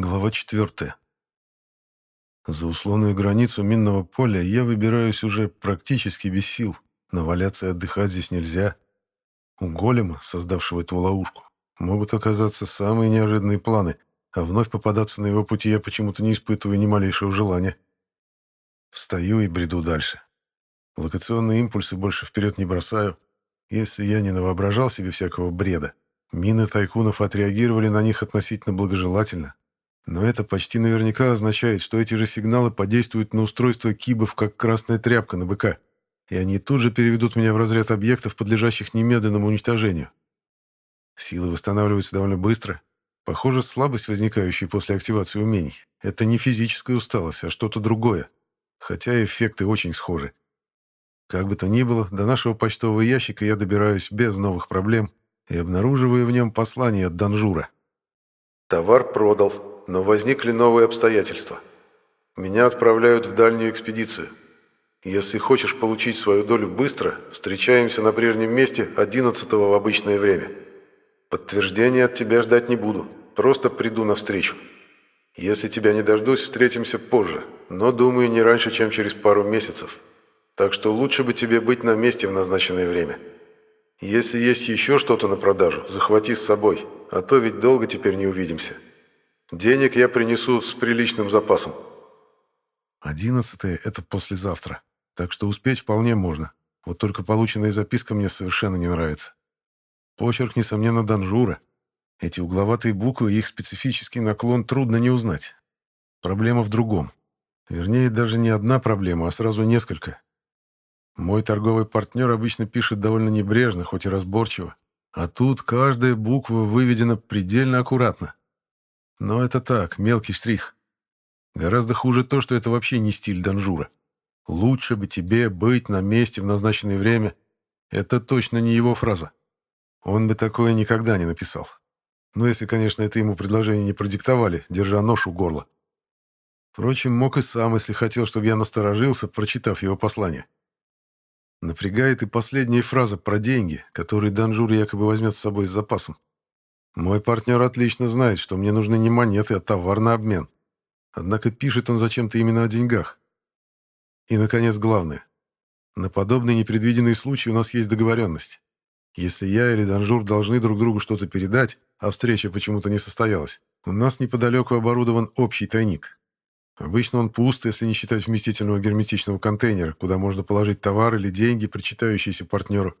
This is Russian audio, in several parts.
Глава 4. За условную границу минного поля я выбираюсь уже практически без сил, но валяться и отдыхать здесь нельзя. У голема, создавшего эту ловушку, могут оказаться самые неожиданные планы, а вновь попадаться на его пути я почему-то не испытываю ни малейшего желания. Встаю и бреду дальше. Локационные импульсы больше вперед не бросаю. Если я не навоображал себе всякого бреда, мины тайкунов отреагировали на них относительно благожелательно, но это почти наверняка означает, что эти же сигналы подействуют на устройство кибов, как красная тряпка на быка, и они тут же переведут меня в разряд объектов, подлежащих немедленному уничтожению. Силы восстанавливаются довольно быстро. Похоже, слабость, возникающая после активации умений, это не физическая усталость, а что-то другое, хотя эффекты очень схожи. Как бы то ни было, до нашего почтового ящика я добираюсь без новых проблем и обнаруживаю в нем послание от Данжура. «Товар продал но возникли новые обстоятельства. Меня отправляют в дальнюю экспедицию. Если хочешь получить свою долю быстро, встречаемся на прежнем месте 11 в обычное время. Подтверждения от тебя ждать не буду, просто приду навстречу. Если тебя не дождусь, встретимся позже, но, думаю, не раньше, чем через пару месяцев. Так что лучше бы тебе быть на месте в назначенное время. Если есть еще что-то на продажу, захвати с собой, а то ведь долго теперь не увидимся». Денег я принесу с приличным запасом. Одиннадцатое — это послезавтра, так что успеть вполне можно. Вот только полученная записка мне совершенно не нравится. Почерк, несомненно, Данжура. Эти угловатые буквы и их специфический наклон трудно не узнать. Проблема в другом. Вернее, даже не одна проблема, а сразу несколько. Мой торговый партнер обычно пишет довольно небрежно, хоть и разборчиво. А тут каждая буква выведена предельно аккуратно. Но это так, мелкий штрих. Гораздо хуже то, что это вообще не стиль Данжура. «Лучше бы тебе быть на месте в назначенное время» — это точно не его фраза. Он бы такое никогда не написал. Ну, если, конечно, это ему предложение не продиктовали, держа нож у горла. Впрочем, мог и сам, если хотел, чтобы я насторожился, прочитав его послание. Напрягает и последняя фраза про деньги, которые Данжур якобы возьмет с собой с запасом. Мой партнер отлично знает, что мне нужны не монеты, а товар на обмен. Однако пишет он зачем-то именно о деньгах. И, наконец, главное. На подобный непредвиденный случай у нас есть договоренность. Если я или Данжур должны друг другу что-то передать, а встреча почему-то не состоялась, у нас неподалеку оборудован общий тайник. Обычно он пуст, если не считать вместительного герметичного контейнера, куда можно положить товар или деньги, причитающиеся партнеру.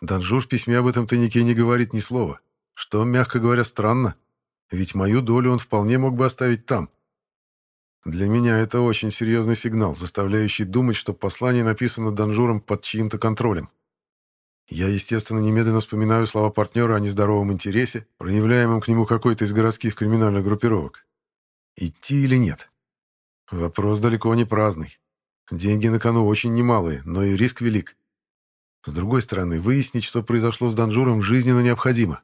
Данжур в письме об этом тайнике не говорит ни слова. Что, мягко говоря, странно, ведь мою долю он вполне мог бы оставить там. Для меня это очень серьезный сигнал, заставляющий думать, что послание написано Данжуром под чьим-то контролем. Я, естественно, немедленно вспоминаю слова партнера о нездоровом интересе, проявляемом к нему какой-то из городских криминальных группировок. Идти или нет? Вопрос далеко не праздный. Деньги на кону очень немалые, но и риск велик. С другой стороны, выяснить, что произошло с Данжуром, жизненно необходимо.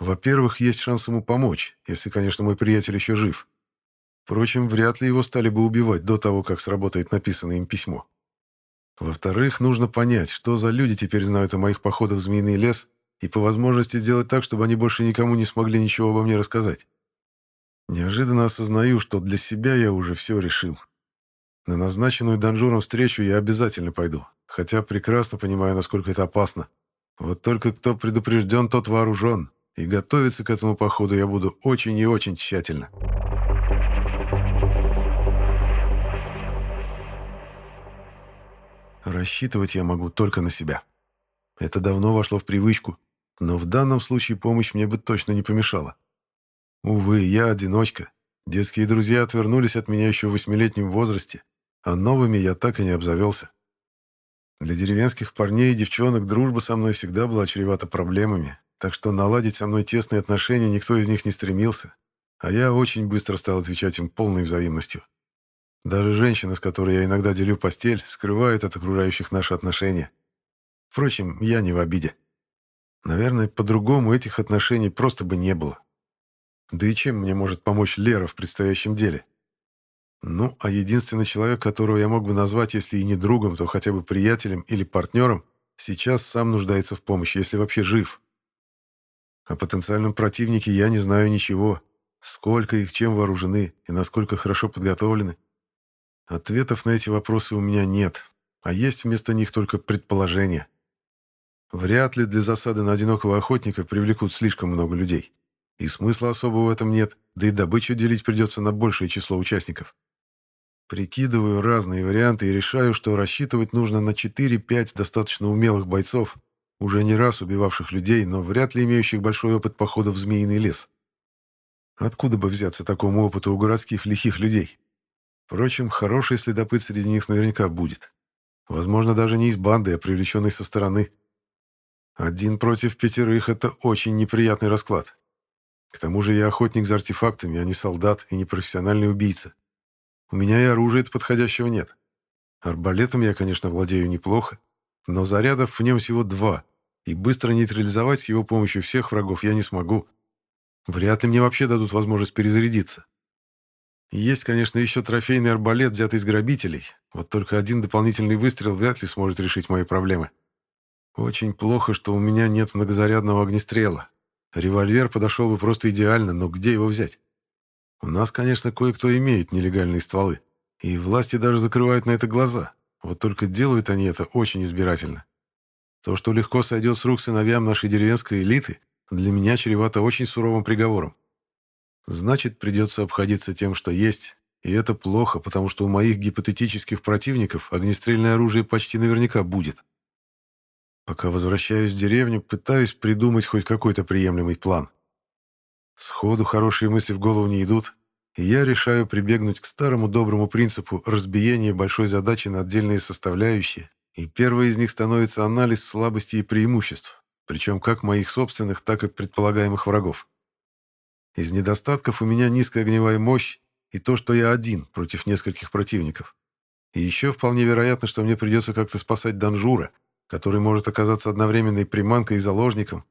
Во-первых, есть шанс ему помочь, если, конечно, мой приятель еще жив. Впрочем, вряд ли его стали бы убивать до того, как сработает написанное им письмо. Во-вторых, нужно понять, что за люди теперь знают о моих походах в Змеиный лес, и по возможности сделать так, чтобы они больше никому не смогли ничего обо мне рассказать. Неожиданно осознаю, что для себя я уже все решил. На назначенную Данжуром встречу я обязательно пойду, хотя прекрасно понимаю, насколько это опасно. Вот только кто предупрежден, тот вооружен, и готовиться к этому походу я буду очень и очень тщательно. Рассчитывать я могу только на себя. Это давно вошло в привычку, но в данном случае помощь мне бы точно не помешала. Увы, я одиночка. Детские друзья отвернулись от меня еще в восьмилетнем возрасте, а новыми я так и не обзавелся. Для деревенских парней и девчонок дружба со мной всегда была чревата проблемами, так что наладить со мной тесные отношения никто из них не стремился, а я очень быстро стал отвечать им полной взаимностью. Даже женщина, с которой я иногда делю постель, скрывает от окружающих наши отношения. Впрочем, я не в обиде. Наверное, по-другому этих отношений просто бы не было. Да и чем мне может помочь Лера в предстоящем деле? Ну, а единственный человек, которого я мог бы назвать, если и не другом, то хотя бы приятелем или партнером, сейчас сам нуждается в помощи, если вообще жив. О потенциальном противнике я не знаю ничего. сколько их чем вооружены и насколько хорошо подготовлены? Ответов на эти вопросы у меня нет, а есть вместо них только предположения. Вряд ли для засады на одинокого охотника привлекут слишком много людей. И смысла особого в этом нет, да и добычу делить придется на большее число участников. Прикидываю разные варианты и решаю, что рассчитывать нужно на 4-5 достаточно умелых бойцов, уже не раз убивавших людей, но вряд ли имеющих большой опыт похода в змеиный лес. Откуда бы взяться такому опыту у городских лихих людей? Впрочем, хороший следопыт среди них наверняка будет. Возможно, даже не из банды, а привлеченный со стороны. Один против пятерых — это очень неприятный расклад. К тому же я охотник за артефактами, а не солдат и не профессиональный убийца. У меня и оружия подходящего нет. Арбалетом я, конечно, владею неплохо, но зарядов в нем всего два, и быстро нейтрализовать с его помощью всех врагов я не смогу. Вряд ли мне вообще дадут возможность перезарядиться. Есть, конечно, еще трофейный арбалет, взятый из грабителей, вот только один дополнительный выстрел вряд ли сможет решить мои проблемы. Очень плохо, что у меня нет многозарядного огнестрела. Револьвер подошел бы просто идеально, но где его взять? У нас, конечно, кое-кто имеет нелегальные стволы. И власти даже закрывают на это глаза. Вот только делают они это очень избирательно. То, что легко сойдет с рук сыновьям нашей деревенской элиты, для меня чревато очень суровым приговором. Значит, придется обходиться тем, что есть. И это плохо, потому что у моих гипотетических противников огнестрельное оружие почти наверняка будет. Пока возвращаюсь в деревню, пытаюсь придумать хоть какой-то приемлемый план. Сходу хорошие мысли в голову не идут, я решаю прибегнуть к старому доброму принципу разбиения большой задачи на отдельные составляющие, и первой из них становится анализ слабостей и преимуществ, причем как моих собственных, так и предполагаемых врагов. Из недостатков у меня низкая огневая мощь и то, что я один против нескольких противников. И еще вполне вероятно, что мне придется как-то спасать Данжура, который может оказаться одновременно и приманкой, и заложником,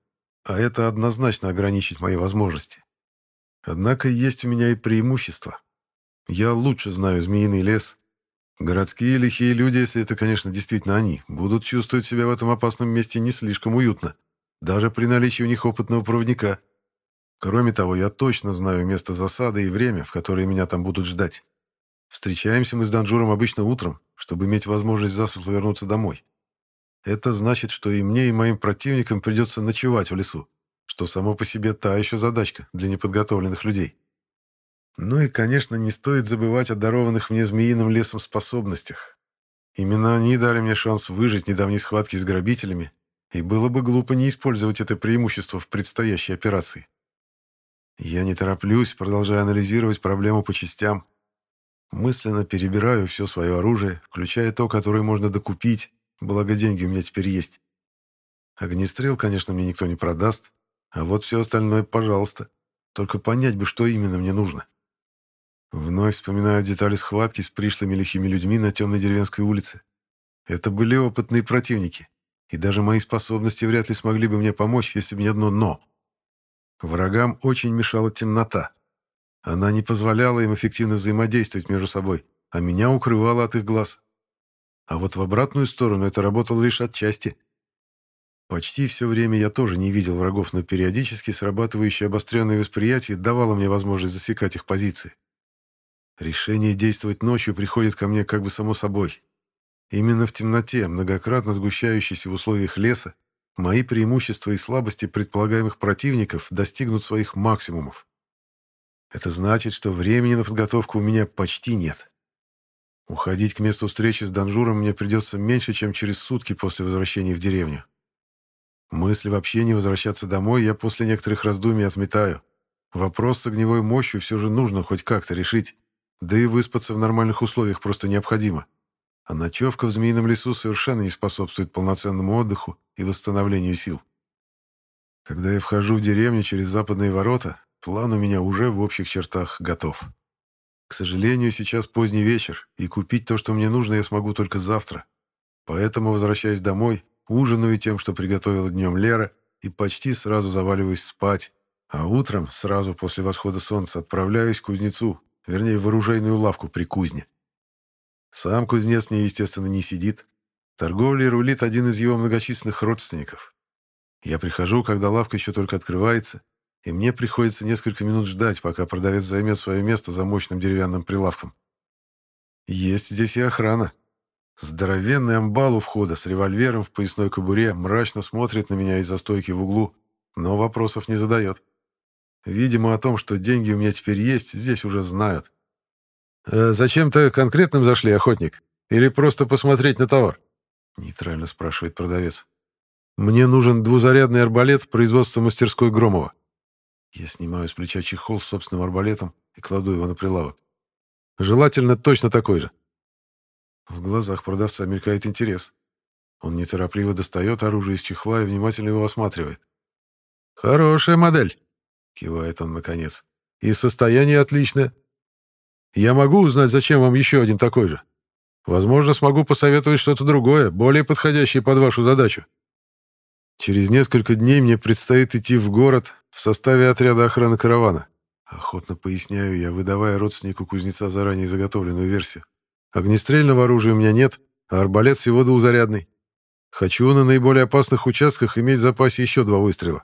а это однозначно ограничить мои возможности. Однако есть у меня и преимущество. Я лучше знаю змеиный лес. Городские лихие люди, если это, конечно, действительно они, будут чувствовать себя в этом опасном месте не слишком уютно, даже при наличии у них опытного проводника. Кроме того, я точно знаю место засады и время, в которое меня там будут ждать. Встречаемся мы с Данжуром обычно утром, чтобы иметь возможность засветло вернуться домой. Это значит, что и мне, и моим противникам придется ночевать в лесу, что само по себе та еще задачка для неподготовленных людей. Ну и, конечно, не стоит забывать о дарованных мне змеиным лесом способностях. Именно они дали мне шанс выжить в недавней схватке с грабителями, и было бы глупо не использовать это преимущество в предстоящей операции. Я не тороплюсь, продолжая анализировать проблему по частям. Мысленно перебираю все свое оружие, включая то, которое можно докупить, Благо деньги у меня теперь есть. Огнестрел, конечно, мне никто не продаст, а вот все остальное, пожалуйста. Только понять бы, что именно мне нужно. Вновь вспоминаю детали схватки с пришлыми лихими людьми на темной деревенской улице. Это были опытные противники, и даже мои способности вряд ли смогли бы мне помочь, если бы не одно «но». Врагам очень мешала темнота. Она не позволяла им эффективно взаимодействовать между собой, а меня укрывала от их глаз. А вот в обратную сторону это работало лишь отчасти. Почти все время я тоже не видел врагов, но периодически срабатывающее обостренное восприятие давало мне возможность засекать их позиции. Решение действовать ночью приходит ко мне как бы само собой. Именно в темноте, многократно сгущающейся в условиях леса, мои преимущества и слабости предполагаемых противников достигнут своих максимумов. Это значит, что времени на подготовку у меня почти нет. Уходить к месту встречи с Данжуром мне придется меньше, чем через сутки после возвращения в деревню. Мысли вообще не возвращаться домой я после некоторых раздумий отметаю. Вопрос с огневой мощью все же нужно хоть как-то решить. Да и выспаться в нормальных условиях просто необходимо. А ночевка в Змеином лесу совершенно не способствует полноценному отдыху и восстановлению сил. Когда я вхожу в деревню через западные ворота, план у меня уже в общих чертах готов. К сожалению, сейчас поздний вечер, и купить то, что мне нужно, я смогу только завтра. Поэтому возвращаюсь домой, ужинаю тем, что приготовила днем Лера, и почти сразу заваливаюсь спать. А утром, сразу после восхода солнца, отправляюсь к кузнецу, вернее, в оружейную лавку при кузне. Сам кузнец мне, естественно, не сидит. Торговлей рулит один из его многочисленных родственников. Я прихожу, когда лавка еще только открывается, и мне приходится несколько минут ждать, пока продавец займет свое место за мощным деревянным прилавком. Есть здесь и охрана. Здоровенный амбал у входа с револьвером в поясной кобуре мрачно смотрит на меня из-за стойки в углу, но вопросов не задает. Видимо, о том, что деньги у меня теперь есть, здесь уже знают. «Э, «Зачем-то конкретным зашли, охотник? Или просто посмотреть на товар?» Нейтрально спрашивает продавец. «Мне нужен двузарядный арбалет производства мастерской Громова». Я снимаю с плеча чехол с собственным арбалетом и кладу его на прилавок. «Желательно точно такой же». В глазах продавца мелькает интерес. Он неторопливо достает оружие из чехла и внимательно его осматривает. «Хорошая модель», — кивает он наконец. «И состояние отличное. Я могу узнать, зачем вам еще один такой же? Возможно, смогу посоветовать что-то другое, более подходящее под вашу задачу. Через несколько дней мне предстоит идти в город в составе отряда охраны каравана. Охотно поясняю я, выдавая родственнику кузнеца заранее заготовленную версию. Огнестрельного оружия у меня нет, а арбалет всего двузарядный. Хочу на наиболее опасных участках иметь в запасе еще два выстрела.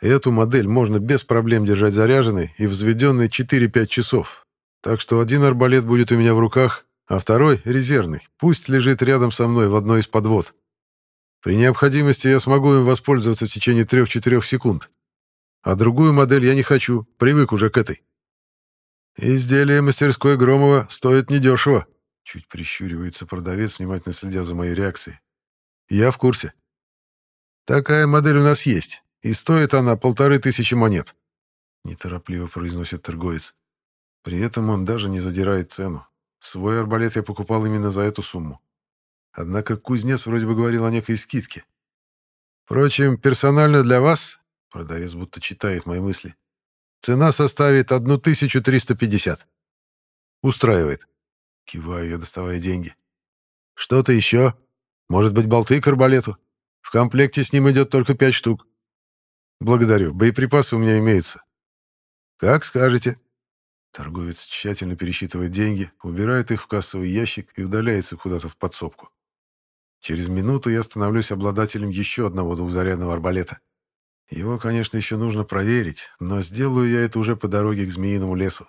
Эту модель можно без проблем держать заряженной и взведенной 4-5 часов, так что один арбалет будет у меня в руках, а второй — резервный. Пусть лежит рядом со мной в одной из подвод. При необходимости я смогу им воспользоваться в течение трех-четырех секунд. А другую модель я не хочу, привык уже к этой. Изделие мастерской Громова стоит недешево. Чуть прищуривается продавец, внимательно следя за моей реакцией. Я в курсе. Такая модель у нас есть, и стоит она полторы тысячи монет. Неторопливо произносит торговец. При этом он даже не задирает цену. Свой арбалет я покупал именно за эту сумму. Однако кузнец вроде бы говорил о некой скидке. Впрочем, персонально для вас, продавец будто читает мои мысли, цена составит 1350. Устраивает. Киваю я, доставая деньги. Что-то еще? Может быть, болты к арбалету? В комплекте с ним идет только пять штук. Благодарю, боеприпасы у меня имеются. Как скажете. Торговец тщательно пересчитывает деньги, убирает их в кассовый ящик и удаляется куда-то в подсобку. Через минуту я становлюсь обладателем еще одного двухзарядного арбалета. Его, конечно, еще нужно проверить, но сделаю я это уже по дороге к Змеиному лесу.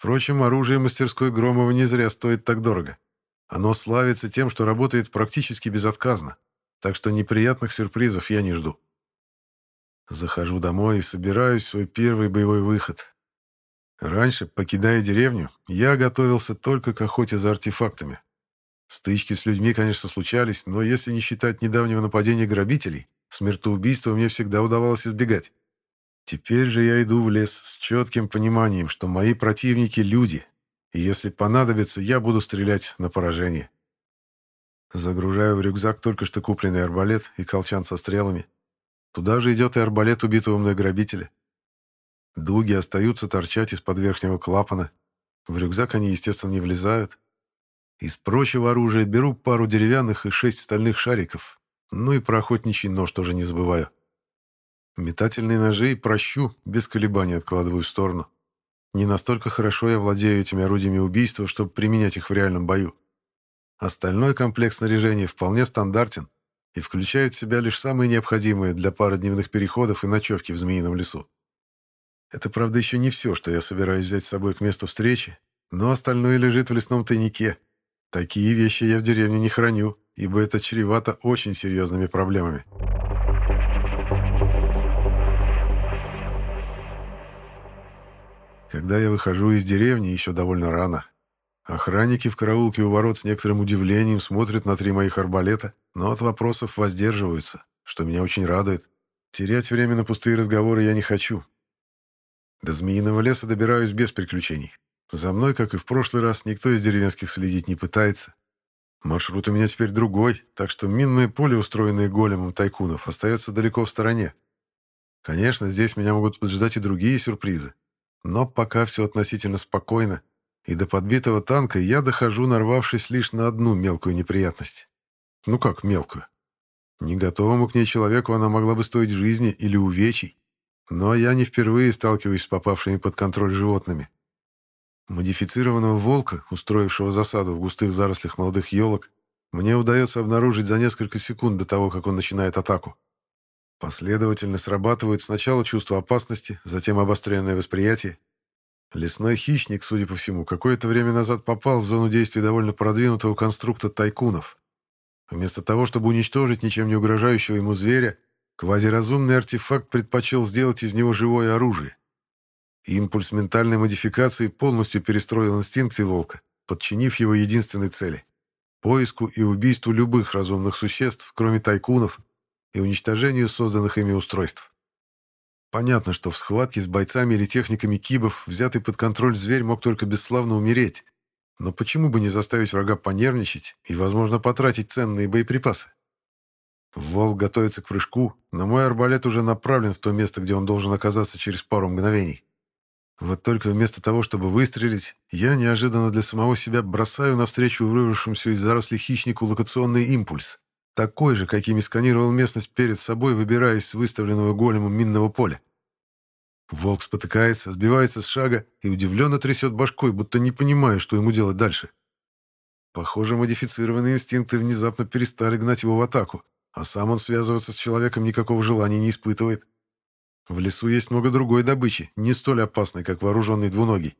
Впрочем, оружие мастерской Громова не зря стоит так дорого. Оно славится тем, что работает практически безотказно, так что неприятных сюрпризов я не жду. Захожу домой и собираюсь в свой первый боевой выход, Раньше, покидая деревню, я готовился только к охоте за артефактами. Стычки с людьми, конечно, случались, но если не считать недавнего нападения грабителей, смертоубийства мне всегда удавалось избегать. Теперь же я иду в лес с четким пониманием, что мои противники — люди, и если понадобится, я буду стрелять на поражение. Загружаю в рюкзак только что купленный арбалет и колчан со стрелами. Туда же идет и арбалет убитого мной грабителя. Дуги остаются торчать из-под верхнего клапана. В рюкзак они, естественно, не влезают. Из прочего оружия беру пару деревянных и шесть стальных шариков. Ну и про охотничий нож тоже не забываю. Метательные ножи прощу, без колебаний откладываю в сторону. Не настолько хорошо я владею этими орудиями убийства, чтобы применять их в реальном бою. Остальной комплект снаряжения вполне стандартен и включает в себя лишь самые необходимые для пары дневных переходов и ночевки в Змеином лесу. Это, правда, еще не все, что я собираюсь взять с собой к месту встречи, но остальное лежит в лесном тайнике. Такие вещи я в деревне не храню, ибо это чревато очень серьезными проблемами. Когда я выхожу из деревни, еще довольно рано. Охранники в караулке у ворот с некоторым удивлением смотрят на три моих арбалета, но от вопросов воздерживаются, что меня очень радует. Терять время на пустые разговоры я не хочу, до Змеиного леса добираюсь без приключений. За мной, как и в прошлый раз, никто из деревенских следить не пытается. Маршрут у меня теперь другой, так что минное поле, устроенное големом тайкунов, остается далеко в стороне. Конечно, здесь меня могут поджидать и другие сюрпризы. Но пока все относительно спокойно, и до подбитого танка я дохожу, нарвавшись лишь на одну мелкую неприятность. Ну как мелкую? Не готовому к ней человеку она могла бы стоить жизни или увечий. Но я не впервые сталкиваюсь с попавшими под контроль животными. Модифицированного волка, устроившего засаду в густых зарослях молодых елок, мне удается обнаружить за несколько секунд до того, как он начинает атаку. Последовательно срабатывают сначала чувство опасности, затем обостренное восприятие. Лесной хищник, судя по всему, какое-то время назад попал в зону действия довольно продвинутого конструкта тайкунов. Вместо того, чтобы уничтожить ничем не угрожающего ему зверя, квазиразумный артефакт предпочел сделать из него живое оружие. Импульс ментальной модификации полностью перестроил инстинкты волка, подчинив его единственной цели — поиску и убийству любых разумных существ, кроме тайкунов, и уничтожению созданных ими устройств. Понятно, что в схватке с бойцами или техниками кибов взятый под контроль зверь мог только бесславно умереть, но почему бы не заставить врага понервничать и, возможно, потратить ценные боеприпасы? Волк готовится к прыжку, но мой арбалет уже направлен в то место, где он должен оказаться через пару мгновений. Вот только вместо того, чтобы выстрелить, я неожиданно для самого себя бросаю навстречу вырвавшемуся из заросли хищнику локационный импульс такой же, какими сканировал местность перед собой, выбираясь с выставленного големом минного поля. Волк спотыкается, сбивается с шага и удивленно трясет башкой, будто не понимая, что ему делать дальше. Похоже, модифицированные инстинкты внезапно перестали гнать его в атаку, а сам он связываться с человеком никакого желания не испытывает. В лесу есть много другой добычи, не столь опасной, как вооруженный двуногий.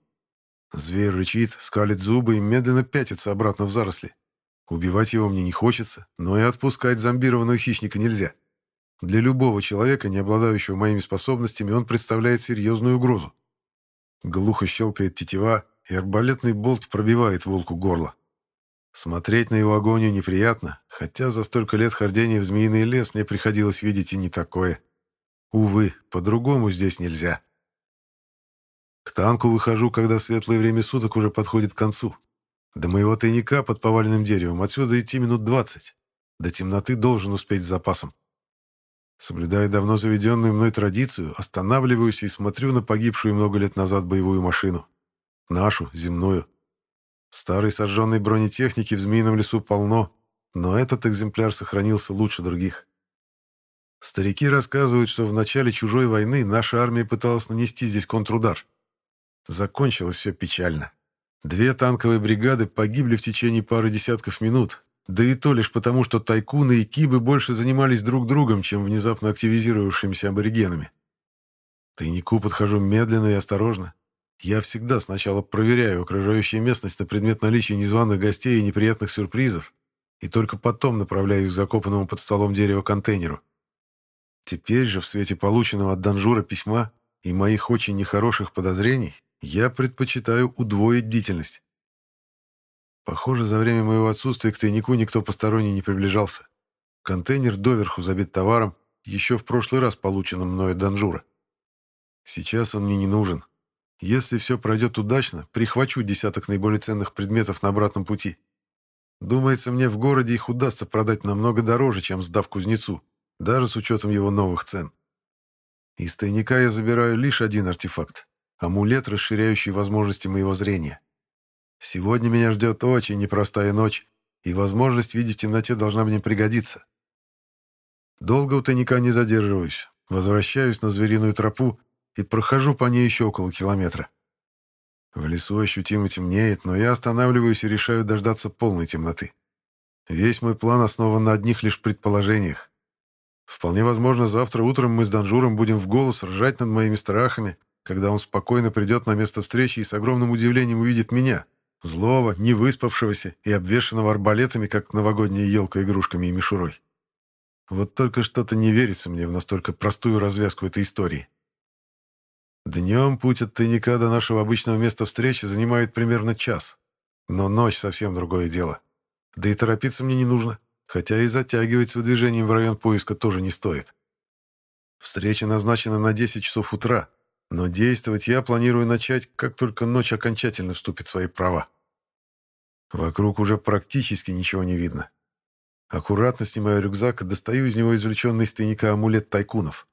Зверь рычит, скалит зубы и медленно пятится обратно в заросли. Убивать его мне не хочется, но и отпускать зомбированного хищника нельзя. Для любого человека, не обладающего моими способностями, он представляет серьезную угрозу. Глухо щелкает тетива, и арбалетный болт пробивает волку горло. Смотреть на его агонию неприятно, хотя за столько лет хождения в змеиный лес мне приходилось видеть и не такое. Увы, по-другому здесь нельзя. К танку выхожу, когда светлое время суток уже подходит к концу, до моего тайника под поваленным деревом отсюда идти минут двадцать. До темноты должен успеть с запасом. Соблюдая давно заведенную мной традицию, останавливаюсь и смотрю на погибшую много лет назад боевую машину. Нашу, земную. Старой сожженной бронетехники в Змеином лесу полно, но этот экземпляр сохранился лучше других. Старики рассказывают, что в начале чужой войны наша армия пыталась нанести здесь контрудар. Закончилось все печально. Две танковые бригады погибли в течение пары десятков минут, да и то лишь потому, что тайкуны и кибы больше занимались друг другом, чем внезапно активизировавшимися аборигенами. К тайнику подхожу медленно и осторожно. Я всегда сначала проверяю окружающую местность на предмет наличия незваных гостей и неприятных сюрпризов, и только потом направляю их к закопанному под столом дерева контейнеру. Теперь же, в свете полученного от Данжура письма и моих очень нехороших подозрений, я предпочитаю удвоить бдительность. Похоже, за время моего отсутствия к тайнику никто посторонний не приближался. Контейнер доверху забит товаром, еще в прошлый раз полученным мной от Данжура. Сейчас он мне не нужен. Если все пройдет удачно, прихвачу десяток наиболее ценных предметов на обратном пути. Думается, мне в городе их удастся продать намного дороже, чем сдав кузнецу, даже с учетом его новых цен. Из тайника я забираю лишь один артефакт Амулет, расширяющий возможности моего зрения. Сегодня меня ждет очень непростая ночь, и возможность видеть в темноте должна мне пригодиться. Долго у тайника не задерживаюсь. Возвращаюсь на звериную тропу и прохожу по ней еще около километра. В лесу ощутимо темнеет, но я останавливаюсь и решаю дождаться полной темноты. Весь мой план основан на одних лишь предположениях. Вполне возможно, завтра утром мы с Данжуром будем в голос ржать над моими страхами, когда он спокойно придет на место встречи и с огромным удивлением увидит меня, злого, невыспавшегося и обвешанного арбалетами, как новогодняя елка игрушками и мишурой. Вот только что-то не верится мне в настолько простую развязку этой истории. Днем путь от тайника до нашего обычного места встречи занимает примерно час. Но ночь совсем другое дело. Да и торопиться мне не нужно, хотя и затягивать с выдвижением в район поиска тоже не стоит. Встреча назначена на 10 часов утра, но действовать я планирую начать, как только ночь окончательно вступит в свои права. Вокруг уже практически ничего не видно. Аккуратно снимаю рюкзак и достаю из него извлеченный из тайника амулет тайкунов.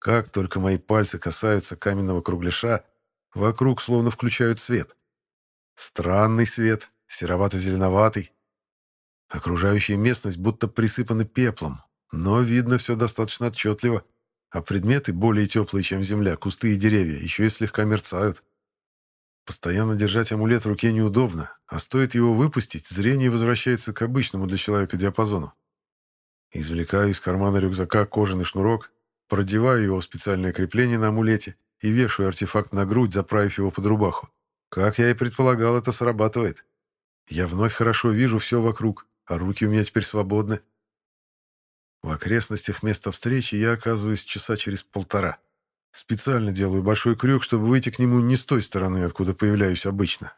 Как только мои пальцы касаются каменного кругляша, вокруг словно включают свет. Странный свет, серовато-зеленоватый. Окружающая местность будто присыпана пеплом, но видно все достаточно отчетливо а предметы, более теплые, чем земля, кусты и деревья, еще и слегка мерцают. Постоянно держать амулет в руке неудобно, а стоит его выпустить, зрение возвращается к обычному для человека диапазону. Извлекаю из кармана рюкзака кожаный шнурок, продеваю его в специальное крепление на амулете и вешаю артефакт на грудь, заправив его под рубаху. Как я и предполагал, это срабатывает. Я вновь хорошо вижу все вокруг, а руки у меня теперь свободны. В окрестностях места встречи я оказываюсь часа через полтора. Специально делаю большой крюк, чтобы выйти к нему не с той стороны, откуда появляюсь обычно.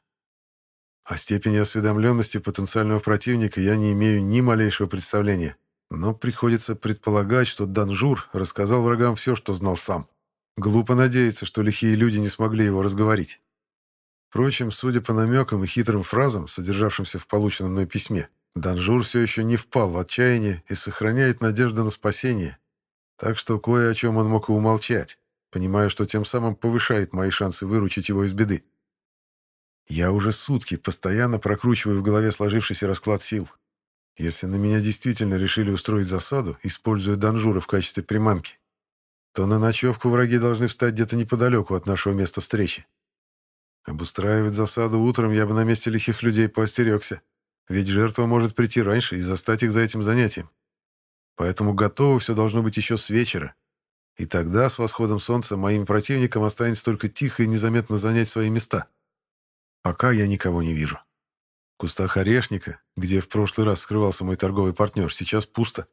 О степени осведомленности потенциального противника я не имею ни малейшего представления, но приходится предполагать, что Данжур рассказал врагам все, что знал сам. Глупо надеяться, что лихие люди не смогли его разговорить. Впрочем, судя по намекам и хитрым фразам, содержавшимся в полученном мной письме, Данжур все еще не впал в отчаяние и сохраняет надежду на спасение, так что кое о чем он мог и умолчать, понимая, что тем самым повышает мои шансы выручить его из беды. Я уже сутки постоянно прокручиваю в голове сложившийся расклад сил. Если на меня действительно решили устроить засаду, используя Данжура в качестве приманки, то на ночевку враги должны встать где-то неподалеку от нашего места встречи. Обустраивать засаду утром я бы на месте лихих людей поостерегся, ведь жертва может прийти раньше и застать их за этим занятием. Поэтому готово все должно быть еще с вечера. И тогда, с восходом солнца, моим противникам останется только тихо и незаметно занять свои места. Пока я никого не вижу. В кустах орешника, где в прошлый раз скрывался мой торговый партнер, сейчас пусто.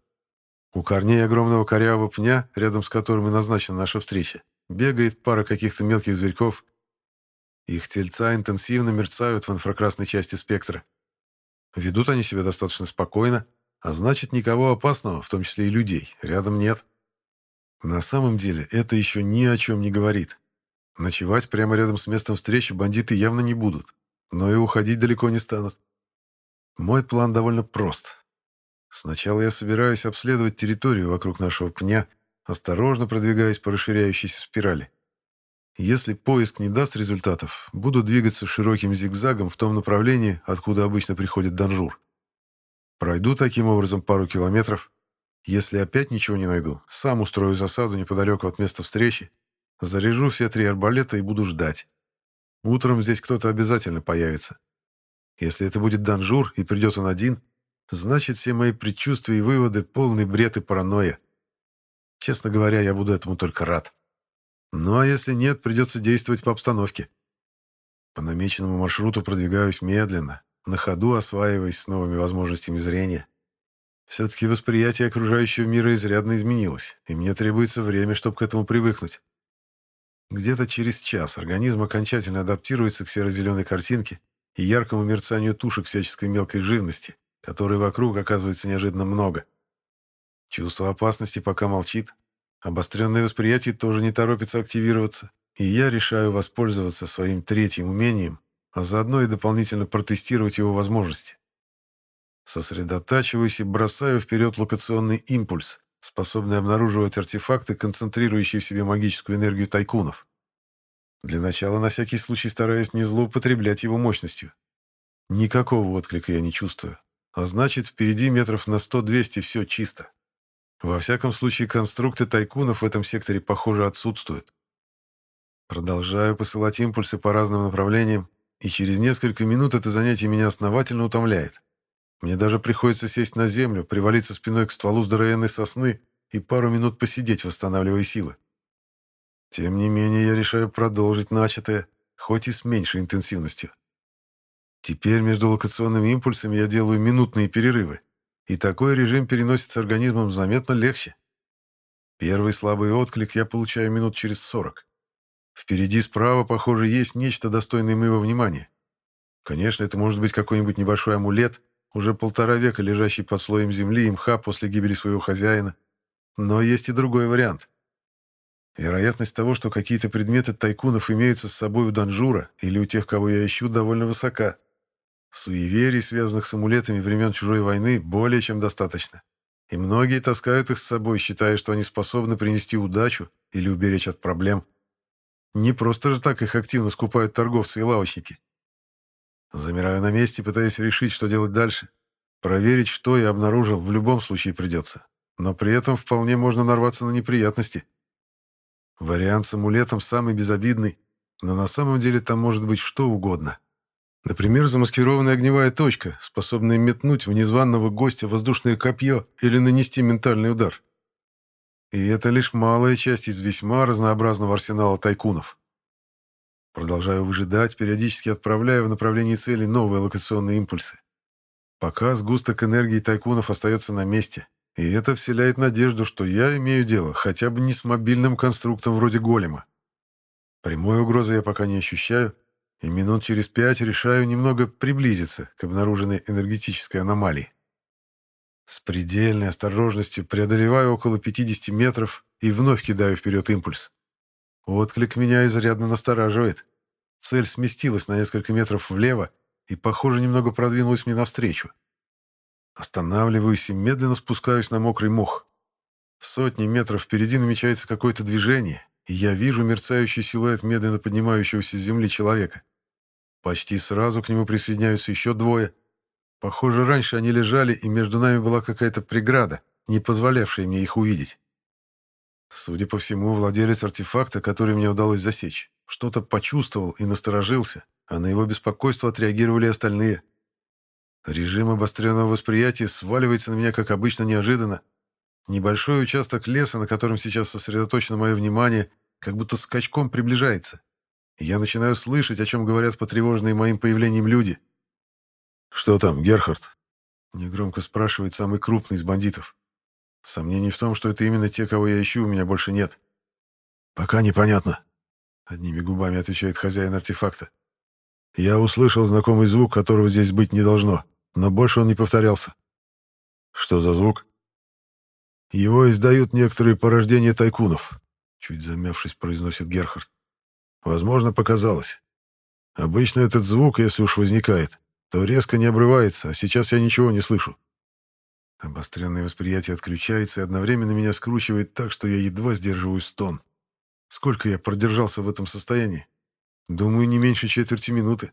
У корней огромного корявого пня, рядом с которым и назначена наша встреча, бегает пара каких-то мелких зверьков. Их тельца интенсивно мерцают в инфракрасной части спектра. Ведут они себя достаточно спокойно, а значит, никого опасного, в том числе и людей, рядом нет. На самом деле, это еще ни о чем не говорит. Ночевать прямо рядом с местом встречи бандиты явно не будут, но и уходить далеко не станут. Мой план довольно прост. Сначала я собираюсь обследовать территорию вокруг нашего пня, осторожно продвигаясь по расширяющейся спирали. Если поиск не даст результатов, буду двигаться широким зигзагом в том направлении, откуда обычно приходит данжур. Пройду таким образом пару километров. Если опять ничего не найду, сам устрою засаду неподалеку от места встречи, заряжу все три арбалета и буду ждать. Утром здесь кто-то обязательно появится. Если это будет данжур и придет он один, Значит, все мои предчувствия и выводы — полный бред и паранойя. Честно говоря, я буду этому только рад. Ну а если нет, придется действовать по обстановке. По намеченному маршруту продвигаюсь медленно, на ходу осваиваясь с новыми возможностями зрения. Все-таки восприятие окружающего мира изрядно изменилось, и мне требуется время, чтобы к этому привыкнуть. Где-то через час организм окончательно адаптируется к серо-зеленой картинке и яркому мерцанию тушек всяческой мелкой живности, которой вокруг оказывается неожиданно много. Чувство опасности пока молчит. Обостренное восприятие тоже не торопится активироваться, и я решаю воспользоваться своим третьим умением, а заодно и дополнительно протестировать его возможности. Сосредотачиваюсь и бросаю вперед локационный импульс, способный обнаруживать артефакты, концентрирующие в себе магическую энергию тайкунов. Для начала на всякий случай стараюсь не злоупотреблять его мощностью. Никакого отклика я не чувствую. А значит, впереди метров на 100-200 все чисто. Во всяком случае, конструкты тайкунов в этом секторе, похоже, отсутствуют. Продолжаю посылать импульсы по разным направлениям, и через несколько минут это занятие меня основательно утомляет. Мне даже приходится сесть на землю, привалиться спиной к стволу здоровенной сосны и пару минут посидеть, восстанавливая силы. Тем не менее, я решаю продолжить начатое, хоть и с меньшей интенсивностью. Теперь между локационными импульсами я делаю минутные перерывы, и такой режим переносится организмом заметно легче. Первый слабый отклик я получаю минут через сорок. Впереди справа, похоже, есть нечто достойное моего внимания. Конечно, это может быть какой-нибудь небольшой амулет, уже полтора века лежащий под слоем земли и мха после гибели своего хозяина. Но есть и другой вариант. Вероятность того, что какие-то предметы тайкунов имеются с собой у Данжура или у тех, кого я ищу, довольно высока. Суеверий, связанных с амулетами времен чужой войны, более чем достаточно. И многие таскают их с собой, считая, что они способны принести удачу или уберечь от проблем. Не просто же так их активно скупают торговцы и лавочники. Замираю на месте, пытаясь решить, что делать дальше. Проверить, что я обнаружил, в любом случае придется. Но при этом вполне можно нарваться на неприятности. Вариант с амулетом самый безобидный, но на самом деле там может быть что угодно. Например, замаскированная огневая точка, способная метнуть в незваного гостя воздушное копье или нанести ментальный удар. И это лишь малая часть из весьма разнообразного арсенала тайкунов. Продолжаю выжидать, периодически отправляя в направлении цели новые локационные импульсы. Пока сгусток энергии тайкунов остается на месте, и это вселяет надежду, что я имею дело хотя бы не с мобильным конструктом вроде голема. Прямой угрозы я пока не ощущаю, и минут через пять решаю немного приблизиться к обнаруженной энергетической аномалии. С предельной осторожностью преодолеваю около 50 метров и вновь кидаю вперед импульс. Отклик меня изрядно настораживает. Цель сместилась на несколько метров влево и, похоже, немного продвинулась мне навстречу. Останавливаюсь и медленно спускаюсь на мокрый мох. В сотни метров впереди намечается какое-то движение, и я вижу мерцающий силуэт медленно поднимающегося с земли человека. Почти сразу к нему присоединяются еще двое, Похоже, раньше они лежали, и между нами была какая-то преграда, не позволявшая мне их увидеть. Судя по всему, владелец артефакта, который мне удалось засечь, что-то почувствовал и насторожился, а на его беспокойство отреагировали остальные. Режим обостренного восприятия сваливается на меня, как обычно, неожиданно. Небольшой участок леса, на котором сейчас сосредоточено мое внимание, как будто скачком приближается. Я начинаю слышать, о чем говорят потревоженные моим появлением люди — «Что там, Герхард?» — негромко спрашивает самый крупный из бандитов. Сомнений в том, что это именно те, кого я ищу, у меня больше нет. «Пока непонятно», — одними губами отвечает хозяин артефакта. «Я услышал знакомый звук, которого здесь быть не должно, но больше он не повторялся». «Что за звук?» «Его издают некоторые порождения тайкунов», — чуть замявшись, произносит Герхард. «Возможно, показалось. Обычно этот звук, если уж возникает, то резко не обрывается, а сейчас я ничего не слышу. Обостренное восприятие отключается и одновременно меня скручивает так, что я едва сдерживаю стон. Сколько я продержался в этом состоянии? Думаю, не меньше четверти минуты.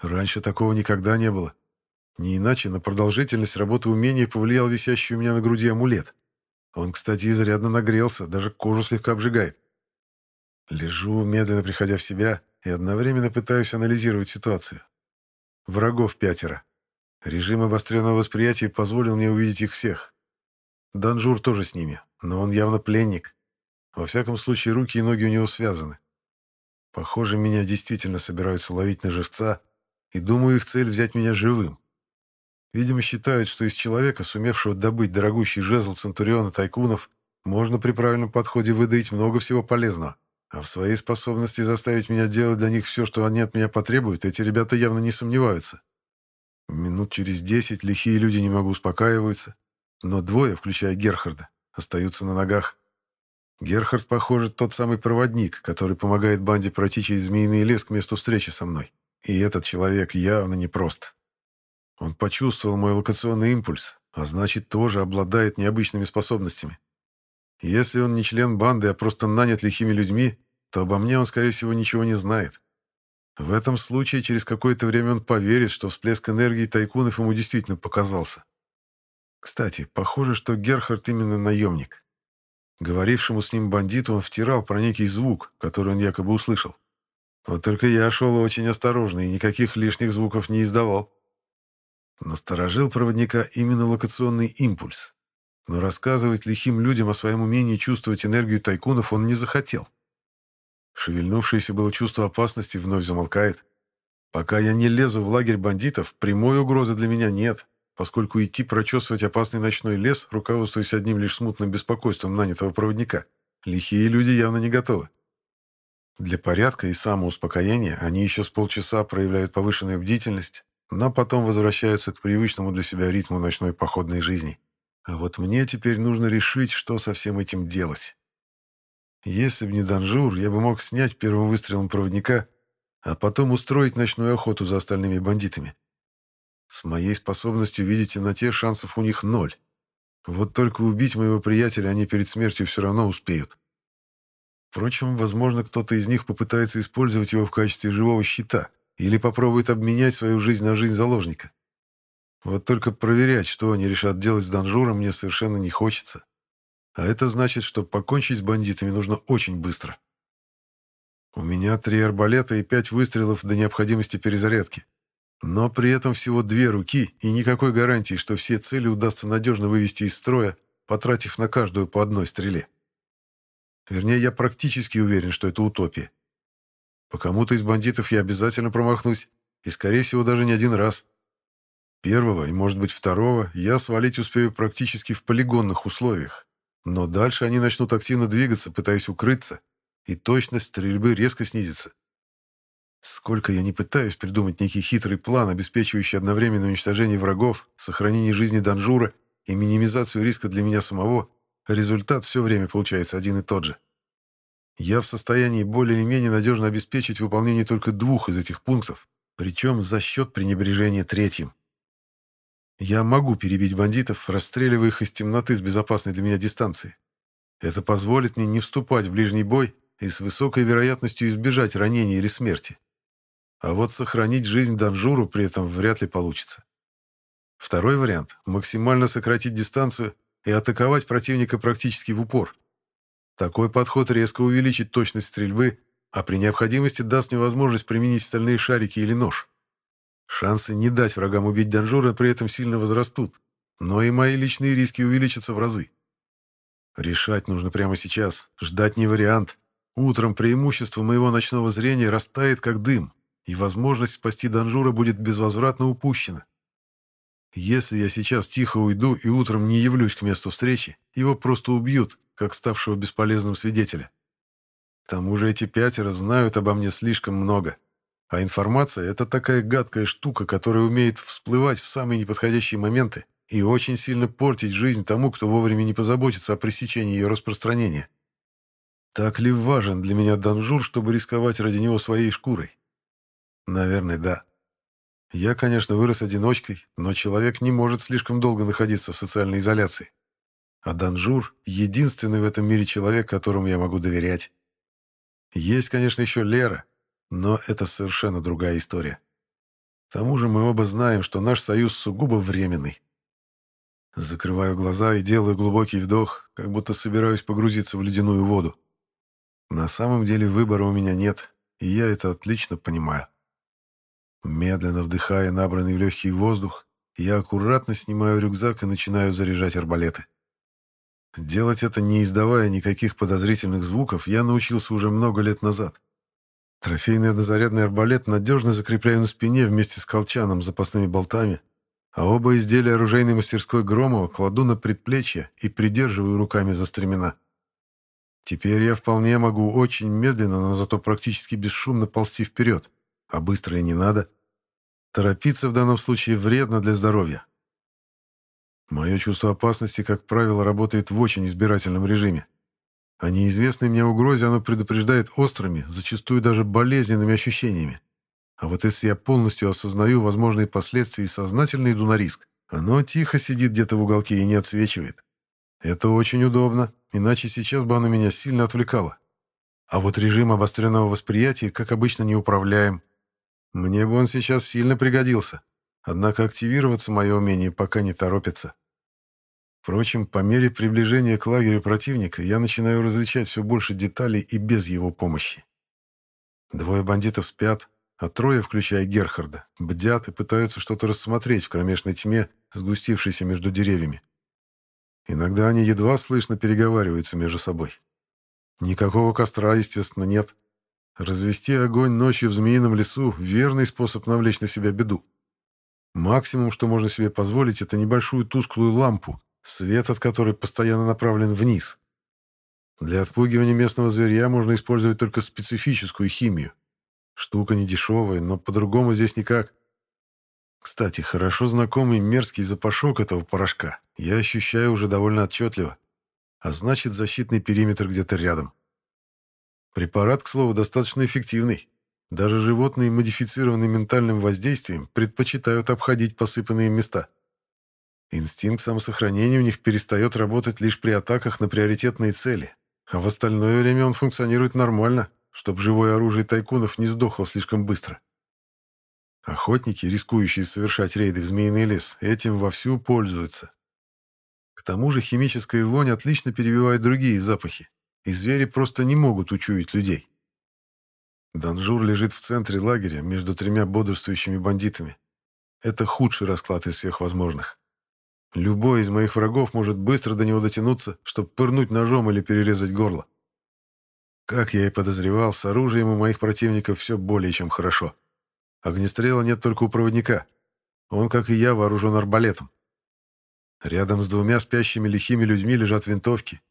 Раньше такого никогда не было. Не иначе на продолжительность работы умения повлиял висящий у меня на груди амулет. Он, кстати, изрядно нагрелся, даже кожу слегка обжигает. Лежу, медленно приходя в себя, и одновременно пытаюсь анализировать ситуацию. Врагов пятеро. Режим обостренного восприятия позволил мне увидеть их всех. Данжур тоже с ними, но он явно пленник. Во всяком случае, руки и ноги у него связаны. Похоже, меня действительно собираются ловить на живца, и думаю, их цель взять меня живым. Видимо, считают, что из человека, сумевшего добыть дорогущий жезл Центуриона Тайкунов, можно при правильном подходе выдаить много всего полезного. А в своей способности заставить меня делать для них все, что они от меня потребуют, эти ребята явно не сомневаются. Минут через десять лихие люди немного успокаиваются, но двое, включая Герхарда, остаются на ногах. Герхард, похоже, тот самый проводник, который помогает банде пройти через змеиный лес к месту встречи со мной. И этот человек явно непрост. Он почувствовал мой локационный импульс, а значит, тоже обладает необычными способностями. Если он не член банды, а просто нанят лихими людьми, то обо мне он, скорее всего, ничего не знает. В этом случае через какое-то время он поверит, что всплеск энергии тайкунов ему действительно показался. Кстати, похоже, что Герхард именно наемник. Говорившему с ним бандиту он втирал про некий звук, который он якобы услышал. Вот только я шел очень осторожно и никаких лишних звуков не издавал. Насторожил проводника именно локационный импульс но рассказывать лихим людям о своем умении чувствовать энергию тайкунов он не захотел. Шевельнувшееся было чувство опасности вновь замолкает. Пока я не лезу в лагерь бандитов, прямой угрозы для меня нет, поскольку идти прочесывать опасный ночной лес, руководствуясь одним лишь смутным беспокойством нанятого проводника, лихие люди явно не готовы. Для порядка и самоуспокоения они еще с полчаса проявляют повышенную бдительность, но потом возвращаются к привычному для себя ритму ночной походной жизни. А вот мне теперь нужно решить, что со всем этим делать. Если бы не Данжур, я бы мог снять первым выстрелом проводника, а потом устроить ночную охоту за остальными бандитами. С моей способностью видеть в темноте шансов у них ноль. Вот только убить моего приятеля они перед смертью все равно успеют. Впрочем, возможно, кто-то из них попытается использовать его в качестве живого щита или попробует обменять свою жизнь на жизнь заложника. Вот только проверять, что они решат делать с Данжуром, мне совершенно не хочется. А это значит, что покончить с бандитами нужно очень быстро. У меня три арбалета и пять выстрелов до необходимости перезарядки. Но при этом всего две руки и никакой гарантии, что все цели удастся надежно вывести из строя, потратив на каждую по одной стреле. Вернее, я практически уверен, что это утопия. По кому-то из бандитов я обязательно промахнусь, и, скорее всего, даже не один раз. Первого и, может быть, второго я свалить успею практически в полигонных условиях, но дальше они начнут активно двигаться, пытаясь укрыться, и точность стрельбы резко снизится. Сколько я не пытаюсь придумать некий хитрый план, обеспечивающий одновременное уничтожение врагов, сохранение жизни Данжура и минимизацию риска для меня самого, результат все время получается один и тот же. Я в состоянии более или менее надежно обеспечить выполнение только двух из этих пунктов, причем за счет пренебрежения третьим. Я могу перебить бандитов, расстреливая их из темноты с безопасной для меня дистанции. Это позволит мне не вступать в ближний бой и с высокой вероятностью избежать ранения или смерти. А вот сохранить жизнь Данжуру при этом вряд ли получится. Второй вариант – максимально сократить дистанцию и атаковать противника практически в упор. Такой подход резко увеличит точность стрельбы, а при необходимости даст мне возможность применить стальные шарики или нож. Шансы не дать врагам убить Данжура при этом сильно возрастут, но и мои личные риски увеличатся в разы. Решать нужно прямо сейчас, ждать не вариант. Утром преимущество моего ночного зрения растает как дым, и возможность спасти Данжура будет безвозвратно упущена. Если я сейчас тихо уйду и утром не явлюсь к месту встречи, его просто убьют, как ставшего бесполезным свидетеля. К тому же эти пятеро знают обо мне слишком много. А информация — это такая гадкая штука, которая умеет всплывать в самые неподходящие моменты и очень сильно портить жизнь тому, кто вовремя не позаботится о пресечении ее распространения. Так ли важен для меня Данжур, чтобы рисковать ради него своей шкурой? Наверное, да. Я, конечно, вырос одиночкой, но человек не может слишком долго находиться в социальной изоляции. А Данжур — единственный в этом мире человек, которому я могу доверять. Есть, конечно, еще Лера, но это совершенно другая история. К тому же мы оба знаем, что наш союз сугубо временный. Закрываю глаза и делаю глубокий вдох, как будто собираюсь погрузиться в ледяную воду. На самом деле выбора у меня нет, и я это отлично понимаю. Медленно вдыхая набранный в легкий воздух, я аккуратно снимаю рюкзак и начинаю заряжать арбалеты. Делать это, не издавая никаких подозрительных звуков, я научился уже много лет назад. Трофейный однозарядный арбалет надежно закрепляю на спине вместе с колчаном запасными болтами, а оба изделия оружейной мастерской Громова кладу на предплечье и придерживаю руками за стремена. Теперь я вполне могу очень медленно, но зато практически бесшумно ползти вперед, а быстро и не надо. Торопиться в данном случае вредно для здоровья. Мое чувство опасности, как правило, работает в очень избирательном режиме. О неизвестной мне угрозе оно предупреждает острыми, зачастую даже болезненными ощущениями. А вот если я полностью осознаю возможные последствия и сознательно иду на риск, оно тихо сидит где-то в уголке и не отсвечивает. Это очень удобно, иначе сейчас бы оно меня сильно отвлекало. А вот режим обостренного восприятия, как обычно, не управляем. Мне бы он сейчас сильно пригодился. Однако активироваться мое умение пока не торопится. Впрочем, по мере приближения к лагерю противника я начинаю различать все больше деталей и без его помощи. Двое бандитов спят, а трое, включая Герхарда, бдят и пытаются что-то рассмотреть в кромешной тьме, сгустившейся между деревьями. Иногда они едва слышно переговариваются между собой. Никакого костра, естественно, нет. Развести огонь ночью в змеином лесу — верный способ навлечь на себя беду. Максимум, что можно себе позволить, это небольшую тусклую лампу, свет от которой постоянно направлен вниз. Для отпугивания местного зверя можно использовать только специфическую химию. Штука не дешевая, но по-другому здесь никак. Кстати, хорошо знакомый мерзкий запашок этого порошка я ощущаю уже довольно отчетливо. А значит, защитный периметр где-то рядом. Препарат, к слову, достаточно эффективный. Даже животные, модифицированные ментальным воздействием, предпочитают обходить посыпанные места. Инстинкт самосохранения у них перестает работать лишь при атаках на приоритетные цели, а в остальное время он функционирует нормально, чтобы живое оружие тайкунов не сдохло слишком быстро. Охотники, рискующие совершать рейды в Змеиный лес, этим вовсю пользуются. К тому же химическая вонь отлично перебивает другие запахи, и звери просто не могут учуять людей. Данжур лежит в центре лагеря между тремя бодрствующими бандитами, это худший расклад из всех возможных. Любой из моих врагов может быстро до него дотянуться, чтобы пырнуть ножом или перерезать горло. Как я и подозревал, с оружием у моих противников все более чем хорошо. Огнестрела нет только у проводника. Он, как и я, вооружен арбалетом. Рядом с двумя спящими лихими людьми лежат винтовки.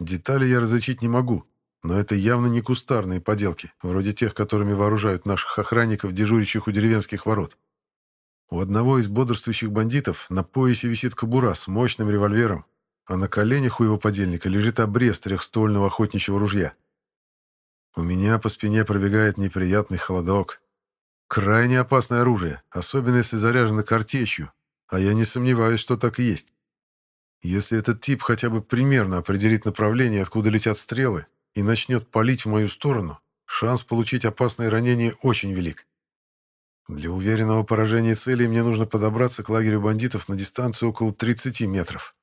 Детали я различить не могу, но это явно не кустарные поделки, вроде тех, которыми вооружают наших охранников, дежурящих у деревенских ворот. У одного из бодрствующих бандитов на поясе висит кобура с мощным револьвером, а на коленях у его подельника лежит обрез трехствольного охотничьего ружья. У меня по спине пробегает неприятный холодок. Крайне опасное оружие, особенно если заряжено картечью, а я не сомневаюсь, что так и есть. Если этот тип хотя бы примерно определит направление, откуда летят стрелы, и начнет палить в мою сторону, шанс получить опасное ранение очень велик. Для уверенного поражения цели мне нужно подобраться к лагерю бандитов на дистанцию около 30 метров.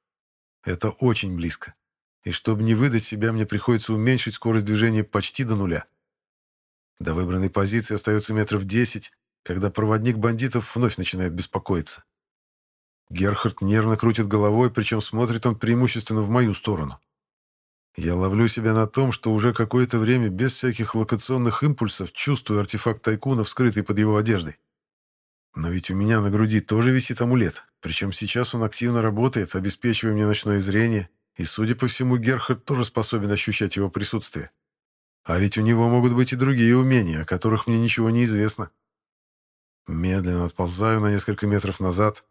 Это очень близко. И чтобы не выдать себя, мне приходится уменьшить скорость движения почти до нуля. До выбранной позиции остается метров 10, когда проводник бандитов вновь начинает беспокоиться. Герхард нервно крутит головой, причем смотрит он преимущественно в мою сторону. Я ловлю себя на том, что уже какое-то время без всяких локационных импульсов чувствую артефакт Тайкуна, вскрытый под его одеждой. Но ведь у меня на груди тоже висит амулет, причем сейчас он активно работает, обеспечивая мне ночное зрение, и, судя по всему, Герхард тоже способен ощущать его присутствие. А ведь у него могут быть и другие умения, о которых мне ничего не известно. Медленно отползаю на несколько метров назад,